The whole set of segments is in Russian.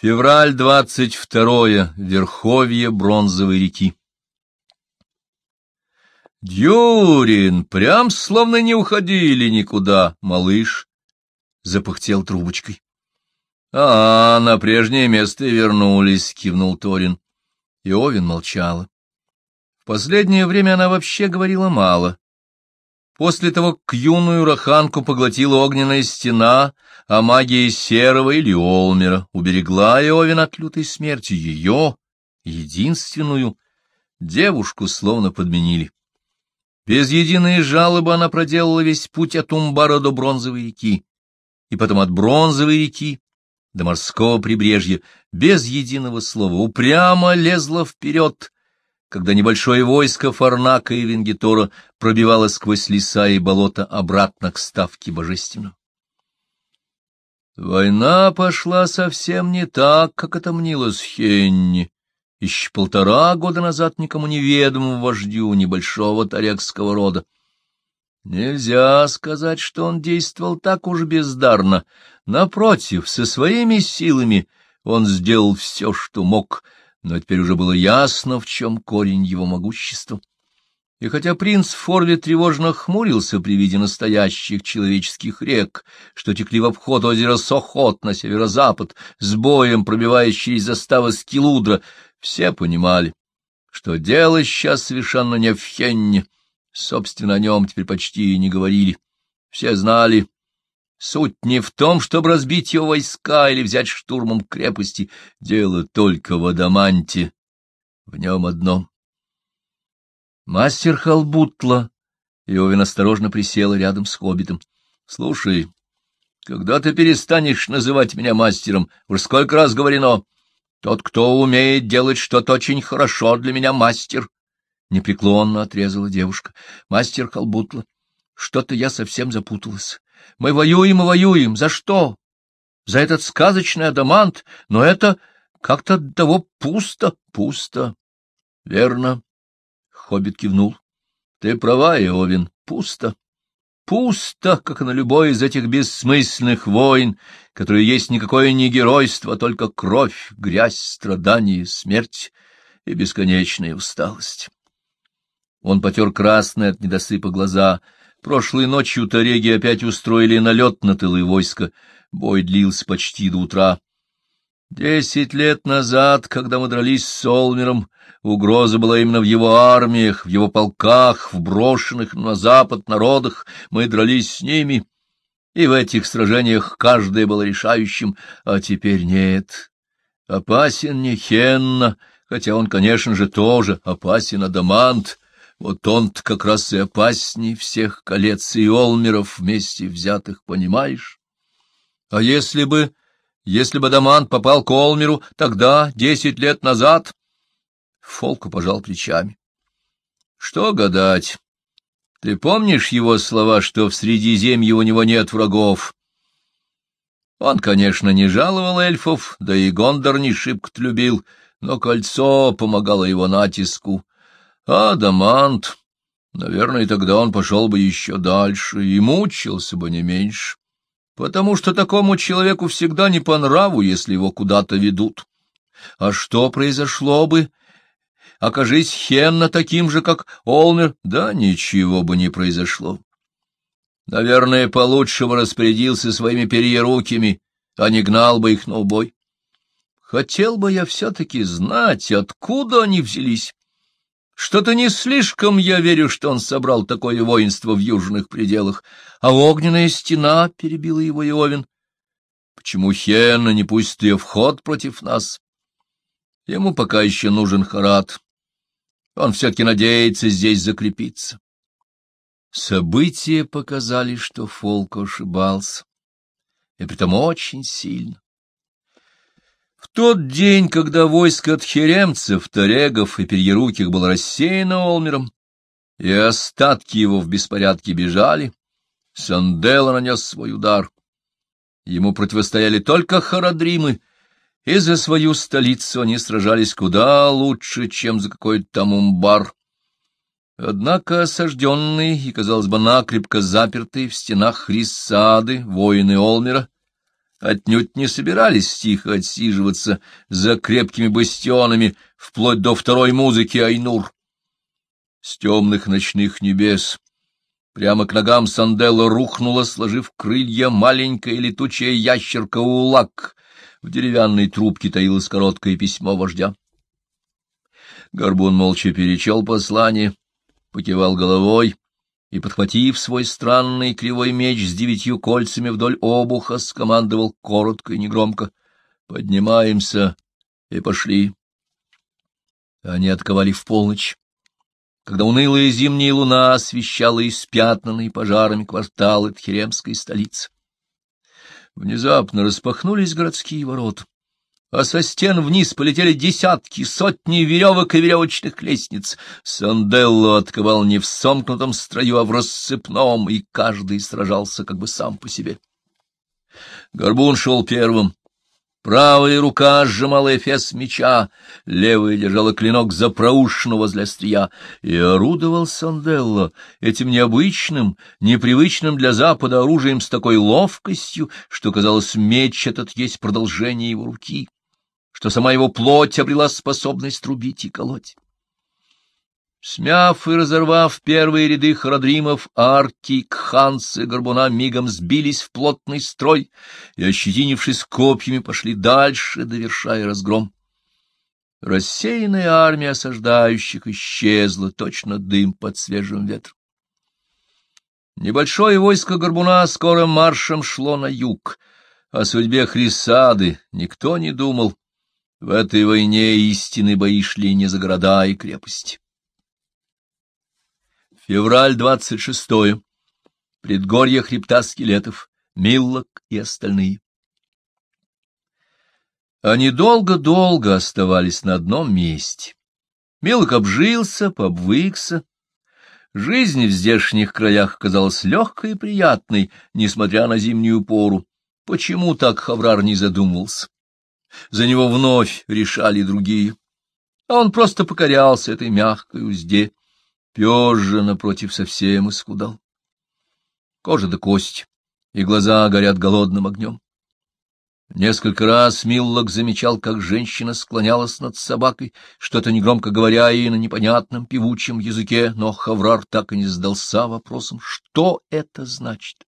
Февраль двадцать второе. Верховье Бронзовой реки. Дюрин, прям словно не уходили никуда, малыш, запыхтел трубочкой. — А, на прежнее место и вернулись, — кивнул Торин. И Овен молчала. В последнее время она вообще говорила мало. После того, как юную раханку поглотила огненная стена, а магия Серого или Олмера уберегла Иовин от лютой смерти ее, единственную, девушку словно подменили. Без единой жалобы она проделала весь путь от Умбара до Бронзовой реки, и потом от Бронзовой реки до морского прибрежья, без единого слова, упрямо лезла вперед, когда небольшое войско Фарнака и Венгитора пробивалось сквозь леса и болота обратно к ставке божественного. Война пошла совсем не так, как это мнилось Хенни, еще полтора года назад никому неведомому вождю небольшого тарекского рода. Нельзя сказать, что он действовал так уж бездарно. Напротив, со своими силами он сделал все, что мог — но теперь уже было ясно, в чем корень его могущества. И хотя принц Форли тревожно хмурился при виде настоящих человеческих рек, что текли в обход озера Сохот на северо-запад, с боем пробиваясь через заставы Скилудра, все понимали, что дело сейчас совершенно не в Хенне. Собственно, о нем теперь почти и не говорили. Все знали, Суть не в том, чтобы разбить его войска или взять штурмом крепости. Дело только в адаманте. В нем одном. Мастер Халбутла. Иовин осторожно присела рядом с хоббитом. — Слушай, когда ты перестанешь называть меня мастером? Уж сколько раз говорено. Тот, кто умеет делать что-то очень хорошо, для меня мастер. Непреклонно отрезала девушка. — Мастер Халбутла, что-то я совсем запуталась. Мы воюем и воюем. За что? За этот сказочный адамант. Но это как-то того пусто, пусто. Верно. Хоббит кивнул. Ты права, Иовин, пусто. Пусто, как на любой из этих бессмысленных войн, которые есть никакое не геройство, только кровь, грязь, страдания, смерть и бесконечная усталость. Он потер красные от недосыпа глаза — Прошлой ночью Тареги опять устроили налет на тылы войска. Бой длился почти до утра. Десять лет назад, когда мы дрались с Солмером, угроза была именно в его армиях, в его полках, в брошенных на запад народах. Мы дрались с ними, и в этих сражениях каждое было решающим, а теперь нет. Опасен не Хенна, хотя он, конечно же, тоже опасен Адамант. Вот он-то как раз и опасней всех колец и олмеров вместе взятых, понимаешь? А если бы... если бы Даман попал к Олмеру тогда, десять лет назад... Фолку пожал плечами. Что гадать? Ты помнишь его слова, что в Средиземье у него нет врагов? Он, конечно, не жаловал эльфов, да и Гондор не шибко любил, но кольцо помогало его натиску, Адамант, наверное, тогда он пошел бы еще дальше и мучился бы не меньше, потому что такому человеку всегда не по нраву, если его куда-то ведут. А что произошло бы, окажись Хенна таким же, как Олмер? Да ничего бы не произошло. Наверное, получше бы распорядился своими перьерукими, а не гнал бы их на убой. Хотел бы я все-таки знать, откуда они взялись. Что-то не слишком я верю, что он собрал такое воинство в южных пределах. А огненная стена, — перебила его Иовин. Почему Хена не пустит ее в ход против нас? Ему пока еще нужен Харат. Он все-таки надеется здесь закрепиться. События показали, что Фолк ошибался, и притом очень сильно. В тот день, когда войско тхеремцев, тарегов и перьеруких было рассеяно Олмером, и остатки его в беспорядке бежали, Сандела нанес свой удар. Ему противостояли только харадримы, и за свою столицу они сражались куда лучше, чем за какой-то там умбар. Однако осажденные и, казалось бы, накрепко запертые в стенах Хриссады воины Олмера отнюдь не собирались тихо отсиживаться за крепкими бастионами вплоть до второй музыки Айнур. С темных ночных небес прямо к ногам Санделла рухнула, сложив крылья, маленькая летучая ящерка Улак. В деревянной трубке таилось короткое письмо вождя. Горбун молча перечел послание, покивал головой и, подхватив свой странный кривой меч с девятью кольцами вдоль обуха, скомандовал коротко и негромко «Поднимаемся» и пошли. Они отковали в полночь, когда унылая зимняя луна освещала испятнанные пожарами кварталы Тхеремской столицы. Внезапно распахнулись городские ворота а со стен вниз полетели десятки, сотни веревок и веревочных лестниц. Санделло отковал не в сомкнутом строю, а в рассыпном, и каждый сражался как бы сам по себе. Горбун шел первым. Правая рука сжимала эфес меча, левая держала клинок запроушину возле острия, и орудовал Санделло этим необычным, непривычным для Запада оружием с такой ловкостью, что, казалось, меч этот есть продолжение его руки что сама его плоть обрела способность трубить и колоть. Смяв и разорвав первые ряды хородримов, арки, кханцы, горбуна мигом сбились в плотный строй и, ощетинившись копьями, пошли дальше, довершая разгром. Рассеянная армия осаждающих исчезла, точно дым под свежим ветром. Небольшое войско горбуна скорым маршем шло на юг. О судьбе Хрисады никто не думал, в этой войне истины бои шли не за города и крепости. Февраль двадцать шестое. Предгорье хребта скелетов, Миллок и остальные. Они долго-долго оставались на одном месте. Милок обжился, пообвыкся. Жизнь в здешних краях казалась легкой и приятной, несмотря на зимнюю пору. Почему так Хаврар не задумывался? За него вновь решали другие. А он просто покорялся этой мягкой узде. Пес же, напротив, совсем исхудал. Кожа до кости, и глаза горят голодным огнем. Несколько раз Миллок замечал, как женщина склонялась над собакой, что-то негромко говоря ей на непонятном певучем языке, но Хаврар так и не задался вопросом, что это значит.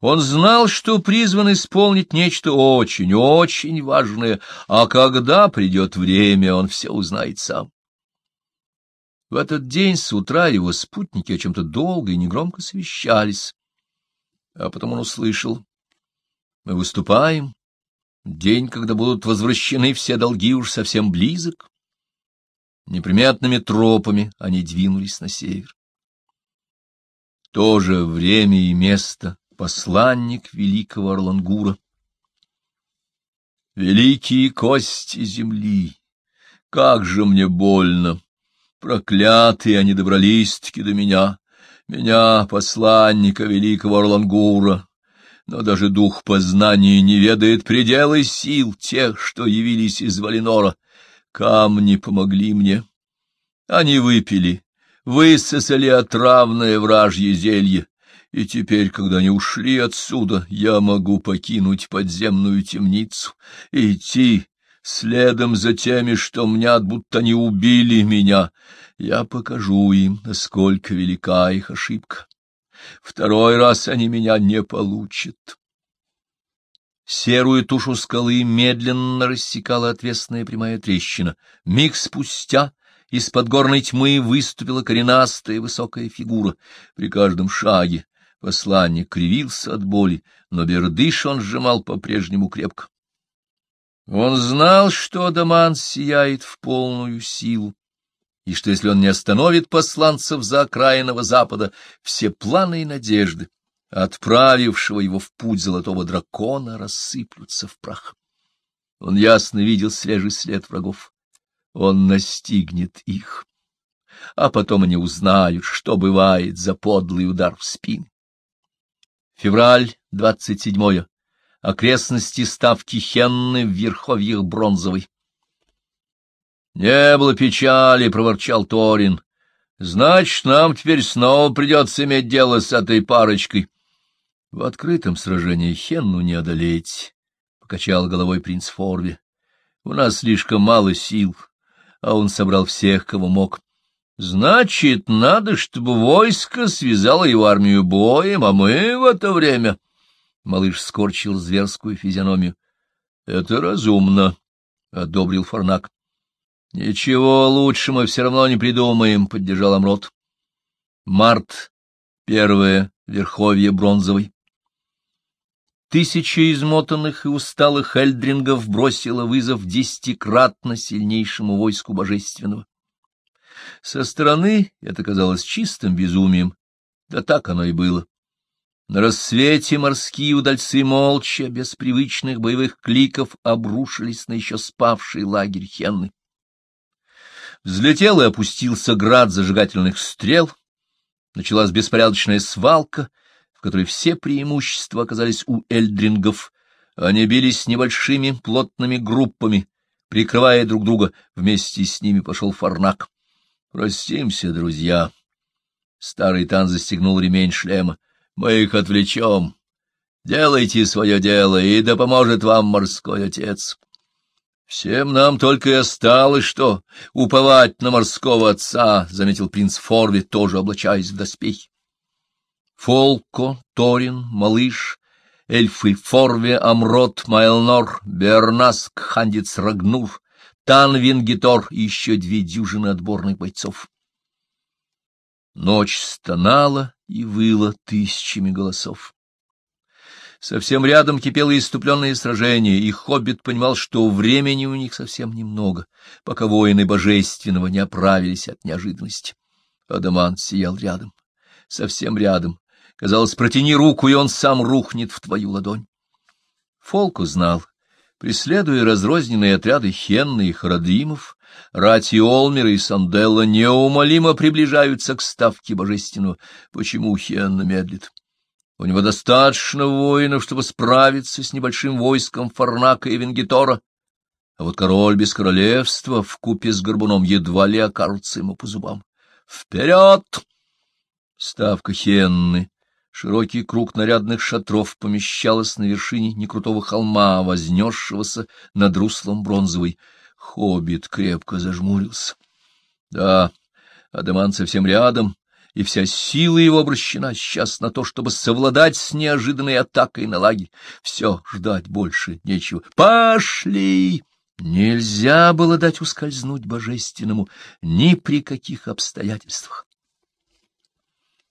Он знал, что призван исполнить нечто очень-очень важное, а когда придет время, он все узнает сам. В этот день с утра его спутники о чем-то долго и негромко совещались. А потом он услышал. Мы выступаем. День, когда будут возвращены все долги, уж совсем близок. Неприметными тропами они двинулись на север. То же время и место посланник великого Орлангура. Великие кости земли, как же мне больно! Проклятые они добрались-таки до меня, меня, посланника великого Орлангура. Но даже дух познания не ведает пределы сил тех, что явились из Валинора. Камни помогли мне. Они выпили, высосали отравное вражье зелье, и теперь, когда они ушли отсюда, я могу покинуть подземную темницу и идти следом за теми, что мнят, будто они убили меня. Я покажу им, насколько велика их ошибка. Второй раз они меня не получат. Серую тушу скалы медленно рассекала отвесная прямая трещина. Миг спустя из-под горной тьмы выступила коренастая высокая фигура. При каждом шаге Посланник кривился от боли, но бердыш он сжимал по-прежнему крепко. Он знал, что Адаман сияет в полную силу, и что если он не остановит посланцев за окраинного запада, все планы и надежды, отправившего его в путь золотого дракона, рассыплются в прах. Он ясно видел свежий след врагов. Он настигнет их, а потом они узнают, что бывает за подлый удар в спину. Февраль, двадцать седьмое. Окрестности ставки Хенны в верховьях Бронзовой. «Не было печали», — проворчал Торин. «Значит, нам теперь снова придется иметь дело с этой парочкой». В открытом сражении Хенну не одолеть, — покачал головой принц Форви. — У нас слишком мало сил, а он собрал всех, кого мог. Значит, надо, чтобы войско связало его армию боем, а мы в это время... Малыш скорчил зверскую физиономию. — Это разумно, — одобрил Фарнак. — Ничего лучше мы все равно не придумаем, — поддержал Амрот. Март, первое, верховье бронзовой. Тысяча измотанных и усталых эльдрингов бросила вызов десятикратно сильнейшему войску божественного. Со стороны это казалось чистым безумием, да так оно и было. На рассвете морские удальцы молча, без привычных боевых кликов, обрушились на еще спавший лагерь Хенны. Взлетел и опустился град зажигательных стрел, началась беспорядочная свалка — которой все преимущества оказались у эльдрингов. Они бились небольшими плотными группами, прикрывая друг друга. Вместе с ними пошел Фарнак. «Простимся, друзья!» Старый Тан застегнул ремень шлема. «Мы их отвлечем. Делайте свое дело, и да поможет вам морской отец!» «Всем нам только и осталось, что уповать на морского отца», — заметил принц Форви, тоже облачаясь в доспехи. Фолко, Торин, Малыш, эльфы Форве, Амрот, Майлнор, Бернаск, Хандиц Рагнур, Танвингитор и еще две дюжины отборных бойцов. Ночь стонала и выла тысячами голосов. Совсем рядом кипело иступленное сражение, и Хоббит понимал, что времени у них совсем немного, пока воины божественного не оправились от неожиданности. Адамант сиял рядом, совсем рядом, Казалось, протяни руку, и он сам рухнет в твою ладонь. Фолк узнал. Преследуя разрозненные отряды Хенны и Харадимов, Рати Олмера и Санделла неумолимо приближаются к ставке божественного. Почему Хенна медлит? У него достаточно воинов, чтобы справиться с небольшим войском Фарнака и Венгитора, а вот король без королевства в купе с горбуном едва ли окажется ему по зубам. Вперед! Ставка Хенны Широкий круг нарядных шатров помещалось на вершине некрутого холма, вознесшегося над руслом бронзовой. Хоббит крепко зажмурился. Да, Адаман совсем рядом, и вся сила его обращена сейчас на то, чтобы совладать с неожиданной атакой на лагерь. Все, ждать больше нечего. Пошли! Нельзя было дать ускользнуть божественному ни при каких обстоятельствах.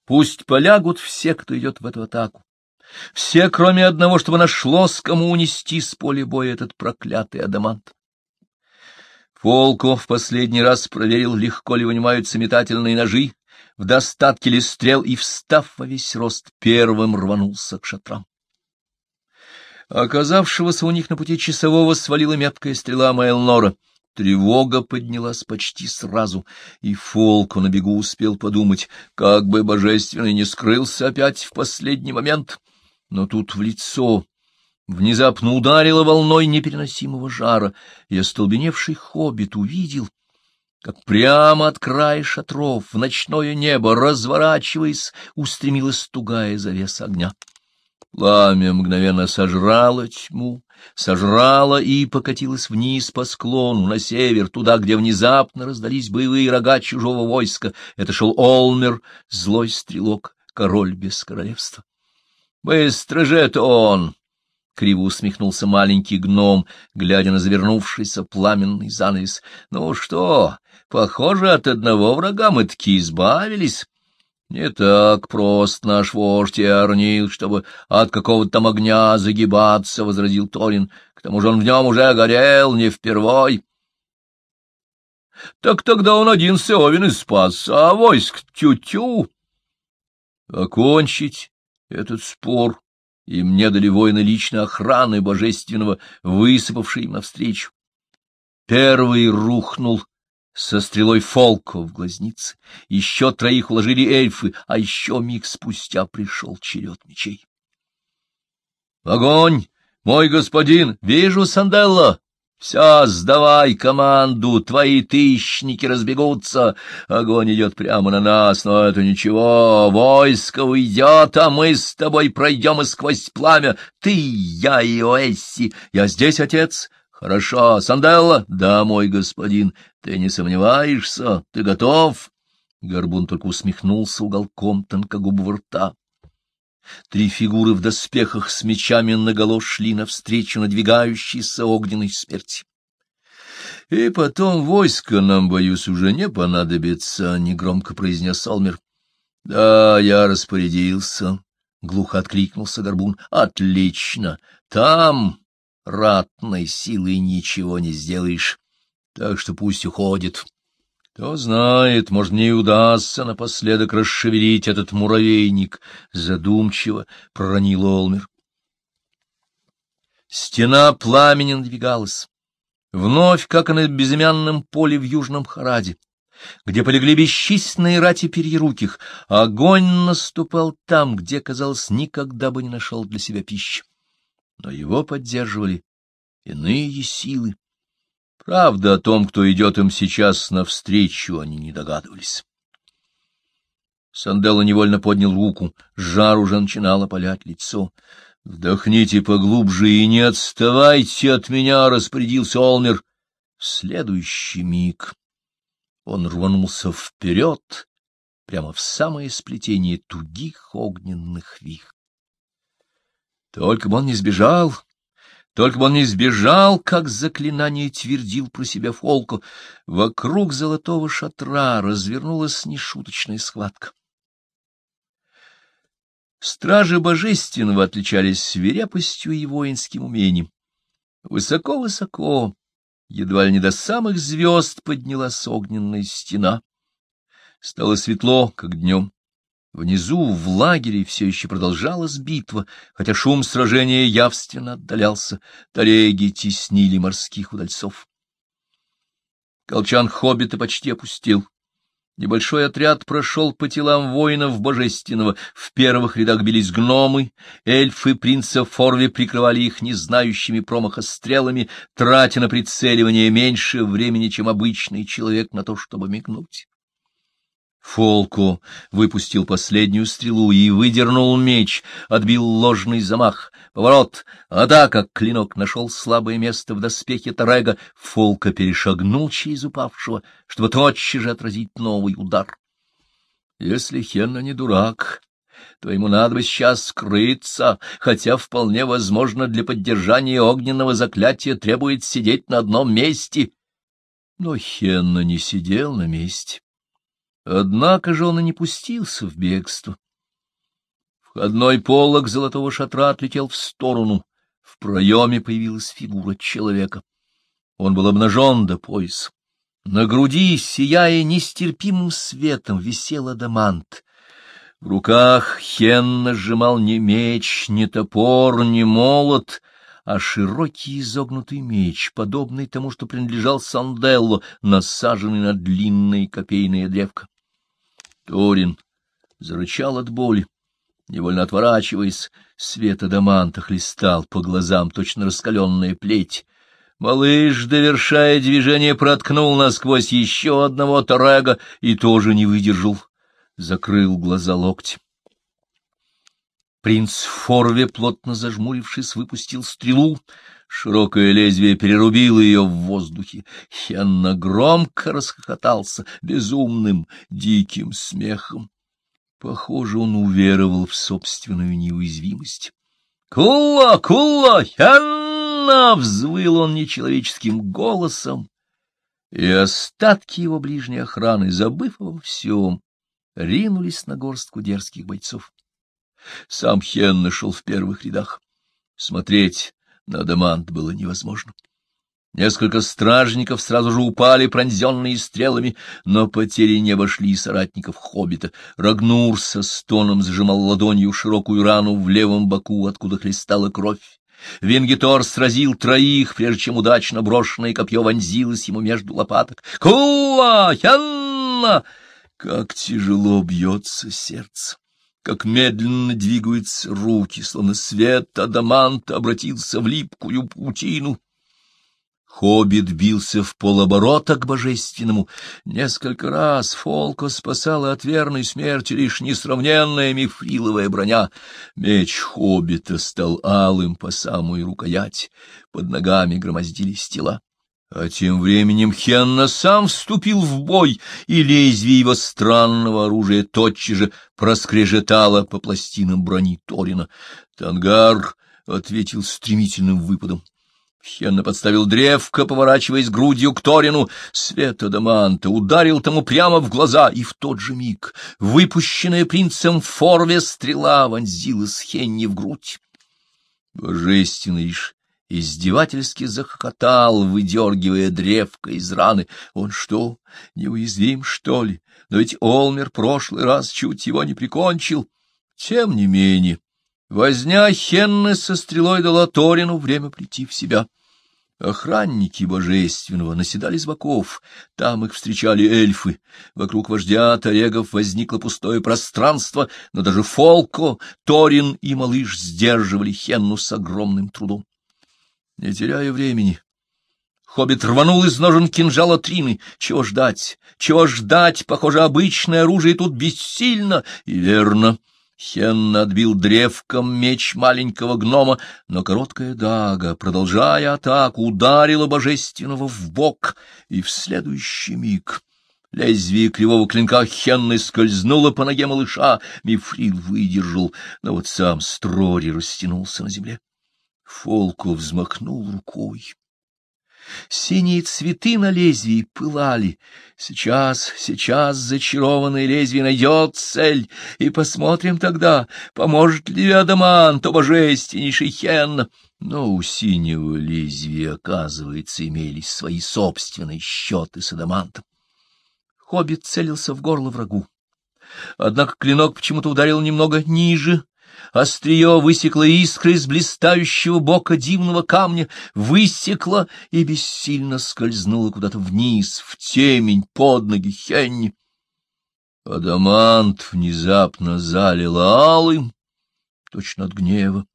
Пусть полягут все, кто идет в эту атаку. Все, кроме одного, чтобы нашлось, кому унести с поля боя этот проклятый адамант. Фолко в последний раз проверил, легко ли вынимаются метательные ножи, в достатке ли стрел, и, встав во весь рост, первым рванулся к шатрам. Оказавшегося у них на пути часового свалила меткая стрела Майлнора — Тревога поднялась почти сразу, и Фолку на бегу успел подумать, как бы божественный не скрылся опять в последний момент. Но тут в лицо внезапно ударило волной непереносимого жара, и остолбеневший хоббит увидел, как прямо от края шатров в ночное небо, разворачиваясь, устремилась тугая завеса огня. Пламя мгновенно сожрало тьму, сожрало и покатилось вниз по склону, на север, туда, где внезапно раздались боевые рога чужого войска. Это шел Олмер, злой стрелок, король без королевства. — Быстро же это он! — криво усмехнулся маленький гном, глядя на завернувшийся пламенный занавес. — Ну что, похоже, от одного врага мы таки избавились. Не так прост наш вождь Иорнил, чтобы от какого-то там огня загибаться, — возразил Торин. К тому же он в нем уже горел, не впервой. Так тогда он один Сеовин и спас, а войск тю-тю. Окончить этот спор им не дали воины личной охраны божественного, высыпавшие им навстречу. Первый рухнул со стрелой Фолко в глазнице. Еще троих уложили эльфы, а еще миг спустя пришел черед мечей. — Огонь! Мой господин! Вижу Санделла! Все, сдавай команду, твои тысячники разбегутся. Огонь идет прямо на нас, но это ничего. Войско уйдет, а мы с тобой пройдем и сквозь пламя. Ты, я и Оэсси. Я здесь, отец. Хорошо. Санделла? Да, мой господин. Ты не сомневаешься? Ты готов? Горбун только усмехнулся уголком тонкогубого рта. Три фигуры в доспехах с мечами наголо шли навстречу надвигающейся огненной смерти. — И потом войско нам, боюсь, уже не понадобится, — негромко произнес Алмер. — Да, я распорядился, — глухо откликнулся Горбун. — Отлично. Там ратной силой ничего не сделаешь, так что пусть уходит. Кто знает, может, мне и удастся напоследок расшевелить этот муравейник, — задумчиво проронил Олмер. Стена пламени надвигалась. Вновь, как и на безымянном поле в Южном Хараде, где полегли бесчисленные рати перьеруких, огонь наступал там, где, казалось, никогда бы не нашел для себя пищи. Но его поддерживали иные силы. Правда, о том, кто идет им сейчас навстречу, они не догадывались. Санделло невольно поднял руку, жар уже начинал опалять лицо. — Вдохните поглубже и не отставайте от меня, — распорядился Олмер. В следующий миг он рванулся вперед, прямо в самое сплетение тугих огненных вих. Только бы он не сбежал, только бы он не сбежал, как заклинание твердил про себя Фолко. Вокруг золотого шатра развернулась нешуточная схватка. Стражи божественного отличались свирепостью и воинским умением. Высоко-высоко, едва ли не до самых звезд поднялась огненная стена. Стало светло, как днем. Внизу, в лагере, все еще продолжалась битва, хотя шум сражения явственно отдалялся, тареги теснили морских удальцов. Колчан хоббита почти опустил. Небольшой отряд прошел по телам воинов божественного. В первых рядах бились гномы, эльфы принца Форви прикрывали их незнающими промаха стрелами, тратя на прицеливание меньше времени, чем обычный человек на то, чтобы мигнуть. Фолко выпустил последнюю стрелу и выдернул меч, отбил ложный замах. Поворот, атака, клинок нашел слабое место в доспехе Тарега. Фолка перешагнул через упавшего, чтобы тотчас же отразить новый удар. Если Хенна не дурак, то ему надо бы сейчас скрыться, хотя вполне возможно для поддержания огненного заклятия требует сидеть на одном месте. Но Хенна не сидел на месте. Однако же он и не пустился в бегство. Входной полог золотого шатра отлетел в сторону. В проеме появилась фигура человека. Он был обнажен до пояса. На груди, сияя нестерпимым светом, висел адамант. В руках Хенна сжимал не меч, не топор, не молот, а широкий изогнутый меч, подобный тому, что принадлежал Санделло, насаженный на длинное копейное древко. Торин зарычал от боли, невольно отворачиваясь, свет адаманта хлестал по глазам точно раскаленная плеть. Малыш, довершая движение, проткнул насквозь еще одного тарега и тоже не выдержал, закрыл глаза локти. Принц Форве, плотно зажмурившись, выпустил стрелу, Широкое лезвие перерубило ее в воздухе. Хенна громко расхохотался безумным, диким смехом. Похоже, он уверовал в собственную неуязвимость. «Кулла! Кулла! Хенна!» — взвыл он нечеловеческим голосом, и остатки его ближней охраны, забыв обо всем, ринулись на горстку дерзких бойцов. Сам Хенна шел в первых рядах. Смотреть на адамант было невозможно. Несколько стражников сразу же упали, пронзенные стрелами, но потери не обошли соратников хоббита. Рагнур со стоном сжимал ладонью широкую рану в левом боку, откуда хлестала кровь. Венгитор сразил троих, прежде чем удачно брошенное копье вонзилось ему между лопаток. «Кулла! Янна!» Как тяжело бьется сердце! Как медленно двигаются руки, словно свет адаманта обратился в липкую паутину. Хоббит бился в полоборота к божественному. Несколько раз Фолко спасала от верной смерти лишь несравненная мифриловая броня. Меч Хоббита стал алым по самую рукоять, под ногами громоздились тела. А тем временем Хенна сам вступил в бой, и лезвие его странного оружия тотчас же проскрежетало по пластинам брони Торина. Тангар ответил стремительным выпадом. Хенна подставил древко, поворачиваясь грудью к Торину. Свет Адаманта ударил тому прямо в глаза, и в тот же миг выпущенная принцем Форве стрела вонзилась Хенни в грудь. Божественный лишь издевательски захохотал, выдергивая древко из раны. Он что, неуязвим, что ли? Но ведь Олмер прошлый раз чуть его не прикончил. Тем не менее, возня Хенны со стрелой дала Торину время прийти в себя. Охранники божественного наседали с боков, там их встречали эльфы. Вокруг вождя Тарегов возникло пустое пространство, но даже Фолко, Торин и малыш сдерживали Хенну с огромным трудом. Не теряя времени, Хоббит рванул из ножен кинжала Трины. Чего ждать? Чего ждать? Похоже, обычное оружие тут бессильно. И верно. Хенна отбил древком меч маленького гнома, но короткая дага, продолжая атаку, ударила божественного в бок, и в следующий миг лезвие кривого клинка Хенны скользнуло по ноге малыша, Мифрил выдержал, но вот сам Строри растянулся на земле. Фолку взмахнул рукой. Синие цветы на лезвии пылали. Сейчас, сейчас зачарованное лезвие найдет цель, и посмотрим тогда, поможет ли Адамант, божественнейший Хенна. Но у синего лезвия, оказывается, имелись свои собственные счеты с Адамантом. Хоббит целился в горло врагу. Однако клинок почему-то ударил немного ниже, Острие высекло искры из блистающего бока дивного камня, высекло и бессильно скользнуло куда-то вниз, в темень, под ноги Хенни. Адамант внезапно залил алым, точно от гнева.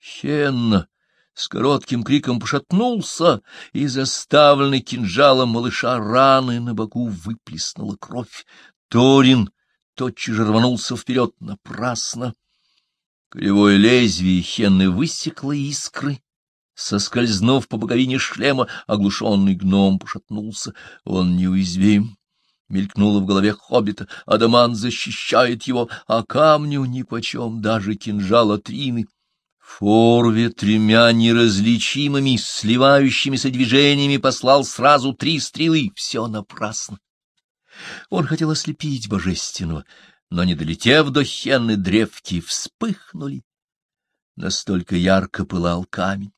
Хенна с коротким криком пошатнулся, и заставленный кинжалом малыша раны на боку выплеснула кровь. Торин тотчас же рванулся вперед напрасно. Кривое лезвие хенны высекло искры. Соскользнув по боковине шлема, оглушенный гном пошатнулся. Он неуязвим. Мелькнуло в голове хоббита. Адаман защищает его, а камню нипочем даже кинжала Трины. Форве тремя неразличимыми, сливающимися движениями послал сразу три стрелы. Все напрасно. Он хотел ослепить божественного, но, не долетев до хенны, древки вспыхнули. Настолько ярко пылал камень.